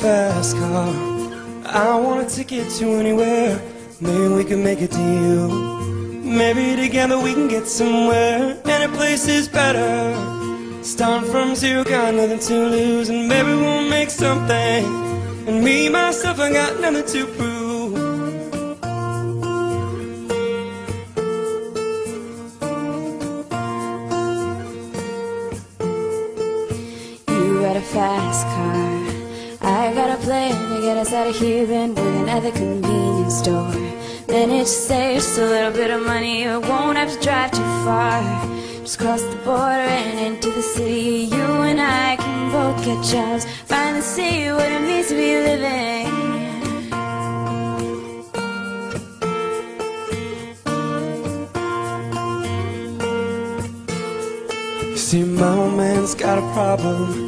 fast car. I want a ticket to anywhere. Maybe we can make a deal. Maybe together we can get somewhere. Any place is better. Starting from zero, got nothing to lose, and maybe we'll make something. And me, myself, I got nothing to prove. You got a fast car. Plan to get us out of here. Then working at the convenience store. Manage to save just a little bit of money. I won't have to drive too far. Just cross the border and into the city. You and I can both get jobs. Finally see what it means to be living. You see, my old man's got a problem.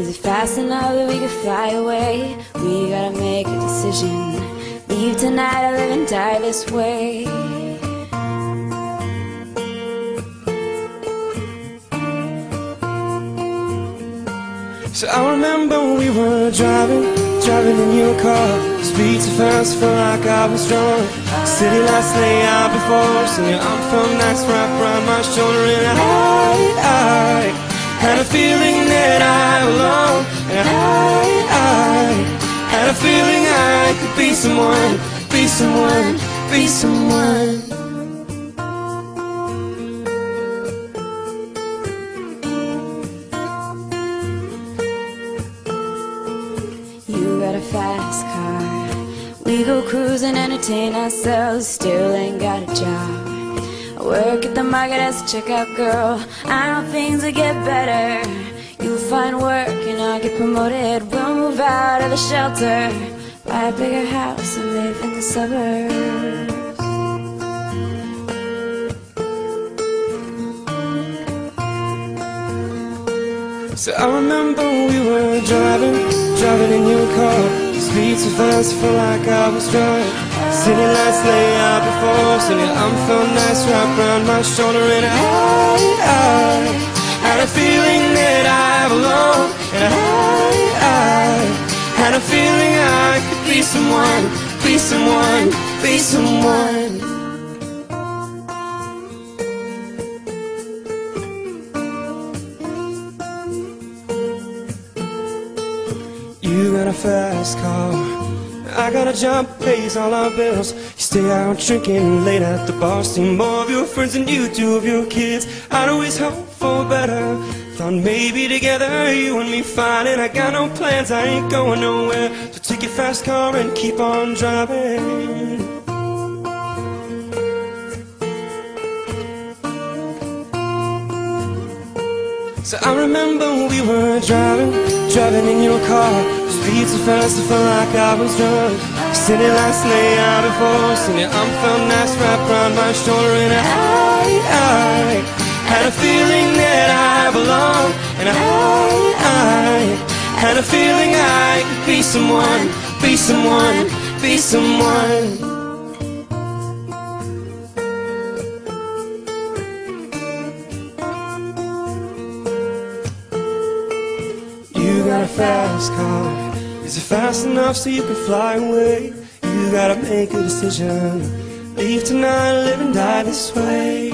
Is it fast enough that we could fly away? We gotta make a decision. Leave tonight or live and die this way. So I remember we were driving, driving in your car. Speed too fast, felt like I was drunk. City lights lay out before us, and your arm felt nice wrapped around my shoulder. And I, I had a feeling that I belonged. And I, I had a feeling I could be someone, be someone, be someone. You got a fast car. We go cruising, entertain ourselves. Still ain't got a job. Work at the market as a checkout girl. I know things will get better. You'll find work and I'll get promoted. We'll move out of the shelter, buy a bigger house and live in the suburbs. So I remember we were driving, driving in your car. Speed so fast, felt like I was drunk. City lights lay out before us, and your arm felt nice wrapped around my shoulder. And I, I had a feeling that I belong. And I, I had a feeling I could be someone, be someone, be someone. You got a fast car. I got a job, pays all our bills. You stay out drinking late at the bar. See more of your friends than you do of your kids. I'd always hope for better. Thought maybe together you and me fine. And I got no plans, I ain't going nowhere. So take your fast car and keep on driving. So I remember we were driving, driving in your car. Speed so fast, I felt like I was drunk. City lights lay out before us, and your arm felt nice wrapped around my shoulder. And I, I had a feeling that I belonged. And I, I had a feeling I could be someone, be someone, be someone. You got a fast car. Is it fast enough so you can fly away? You gotta make a decision. Leave tonight, live and die this way.